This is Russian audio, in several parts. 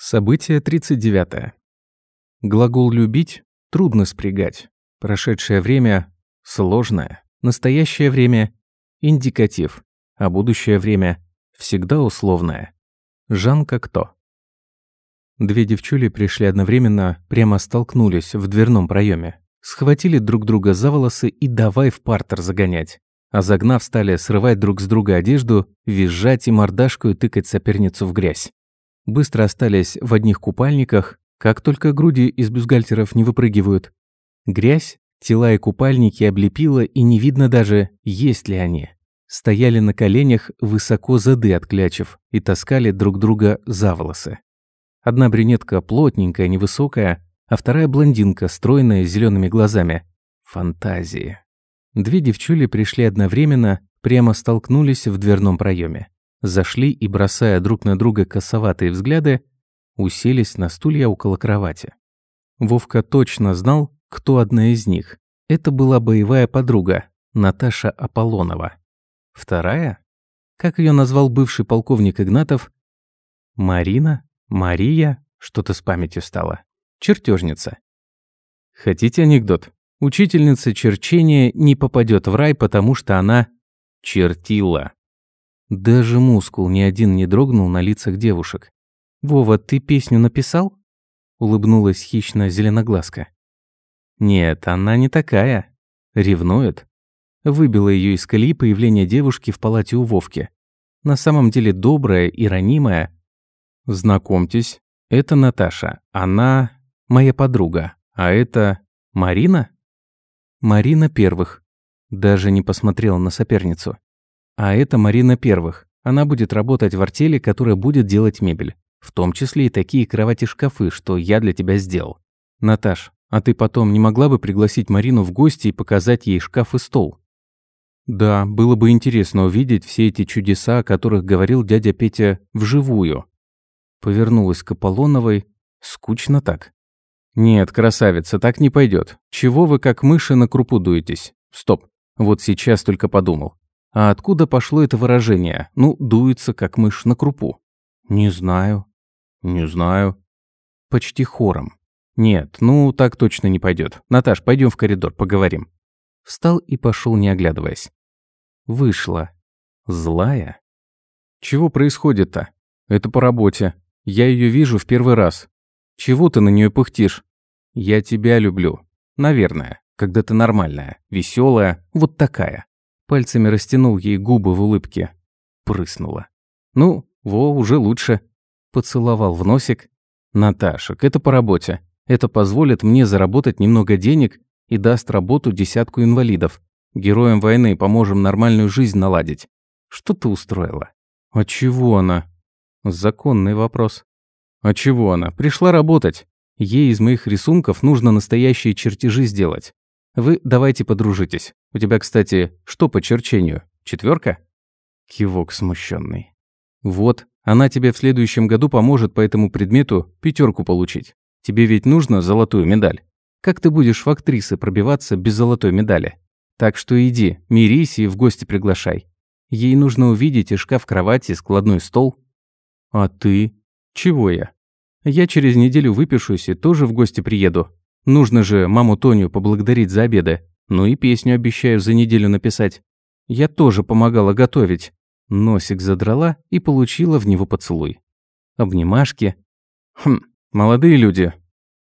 Событие 39. Глагол «любить» трудно спрягать. Прошедшее время – сложное. Настоящее время – индикатив. А будущее время – всегда условное. Жан Кокто. Две девчули пришли одновременно, прямо столкнулись в дверном проеме. Схватили друг друга за волосы и давай в партер загонять. А загнав, стали срывать друг с друга одежду, визжать и мордашку и тыкать соперницу в грязь быстро остались в одних купальниках, как только груди из бюстгальтеров не выпрыгивают. Грязь, тела и купальники облепила, и не видно даже, есть ли они. Стояли на коленях, высоко зады отклячив, и таскали друг друга за волосы. Одна брюнетка плотненькая, невысокая, а вторая блондинка, стройная, с зелеными глазами. Фантазии. Две девчули пришли одновременно, прямо столкнулись в дверном проеме зашли и, бросая друг на друга косоватые взгляды, уселись на стулья около кровати. Вовка точно знал, кто одна из них. Это была боевая подруга, Наташа Аполлонова. Вторая? Как ее назвал бывший полковник Игнатов? Марина? Мария? Что-то с памятью стало. Чертежница. Хотите анекдот? Учительница черчения не попадет в рай, потому что она чертила. Даже мускул ни один не дрогнул на лицах девушек. «Вова, ты песню написал?» Улыбнулась хищно зеленоглазка. «Нет, она не такая. Ревнует». Выбила ее из колеи появление девушки в палате у Вовки. На самом деле добрая и ранимая. «Знакомьтесь, это Наташа. Она моя подруга. А это Марина?» Марина первых. Даже не посмотрела на соперницу. А это Марина Первых. Она будет работать в артели, которая будет делать мебель. В том числе и такие кровати-шкафы, что я для тебя сделал. Наташ, а ты потом не могла бы пригласить Марину в гости и показать ей шкаф и стол? Да, было бы интересно увидеть все эти чудеса, о которых говорил дядя Петя вживую. Повернулась к Аполлоновой. Скучно так. Нет, красавица, так не пойдет. Чего вы как мыши на крупу дуетесь? Стоп. Вот сейчас только подумал. А откуда пошло это выражение? Ну, дуется, как мышь на крупу. Не знаю. Не знаю. Почти хором. Нет, ну так точно не пойдет. Наташ, пойдем в коридор, поговорим. Встал и пошел, не оглядываясь. Вышла. Злая? Чего происходит-то? Это по работе. Я ее вижу в первый раз. Чего ты на нее пыхтишь? Я тебя люблю. Наверное, когда ты нормальная, веселая, вот такая. Пальцами растянул ей губы в улыбке. Прыснула. «Ну, во, уже лучше». Поцеловал в носик. «Наташек, это по работе. Это позволит мне заработать немного денег и даст работу десятку инвалидов. Героям войны поможем нормальную жизнь наладить. Что ты устроила?» «А чего она?» Законный вопрос. «А чего она? Пришла работать. Ей из моих рисунков нужно настоящие чертежи сделать. Вы давайте подружитесь. У тебя, кстати, что по черчению? Четверка? Кивок смущенный. Вот, она тебе в следующем году поможет по этому предмету пятерку получить. Тебе ведь нужно золотую медаль. Как ты будешь в актрисы пробиваться без золотой медали? Так что иди, мирись и в гости приглашай. Ей нужно увидеть и шкаф кровати, и складной стол. А ты? Чего я? Я через неделю выпишусь и тоже в гости приеду. Нужно же маму Тоню поблагодарить за обеды. Ну и песню обещаю за неделю написать. Я тоже помогала готовить. Носик задрала и получила в него поцелуй. Обнимашки. Хм, молодые люди.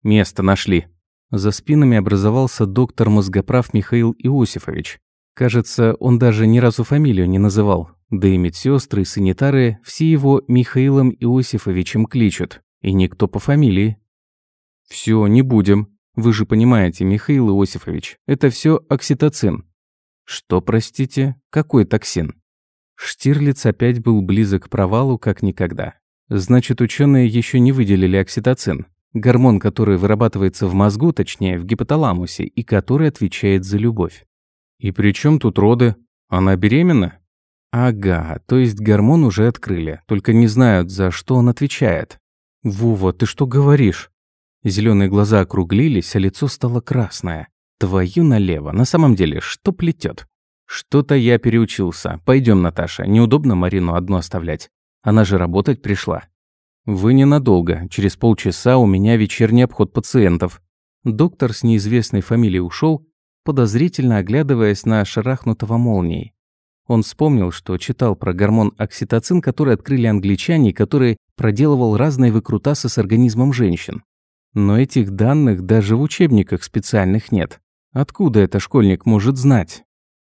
Место нашли. За спинами образовался доктор мозгоправ Михаил Иосифович. Кажется, он даже ни разу фамилию не называл. Да и медсестры и санитары все его Михаилом Иосифовичем кличут. И никто по фамилии. Все, не будем. Вы же понимаете, Михаил Иосифович, это все окситоцин. Что, простите, какой токсин? Штирлиц опять был близок к провалу, как никогда. Значит, ученые еще не выделили окситоцин, гормон, который вырабатывается в мозгу, точнее, в гипоталамусе, и который отвечает за любовь. И при чем тут роды? Она беременна? Ага, то есть гормон уже открыли, только не знают, за что он отвечает. Вова, ты что говоришь? Зеленые глаза округлились, а лицо стало красное. Твою налево. На самом деле, что плетет? Что-то я переучился. Пойдем, Наташа. Неудобно Марину одну оставлять. Она же работать пришла. «Вы ненадолго. Через полчаса у меня вечерний обход пациентов». Доктор с неизвестной фамилией ушел, подозрительно оглядываясь на шарахнутого молнией. Он вспомнил, что читал про гормон окситоцин, который открыли англичане, который проделывал разные выкрутасы с организмом женщин. Но этих данных даже в учебниках специальных нет. Откуда это школьник может знать?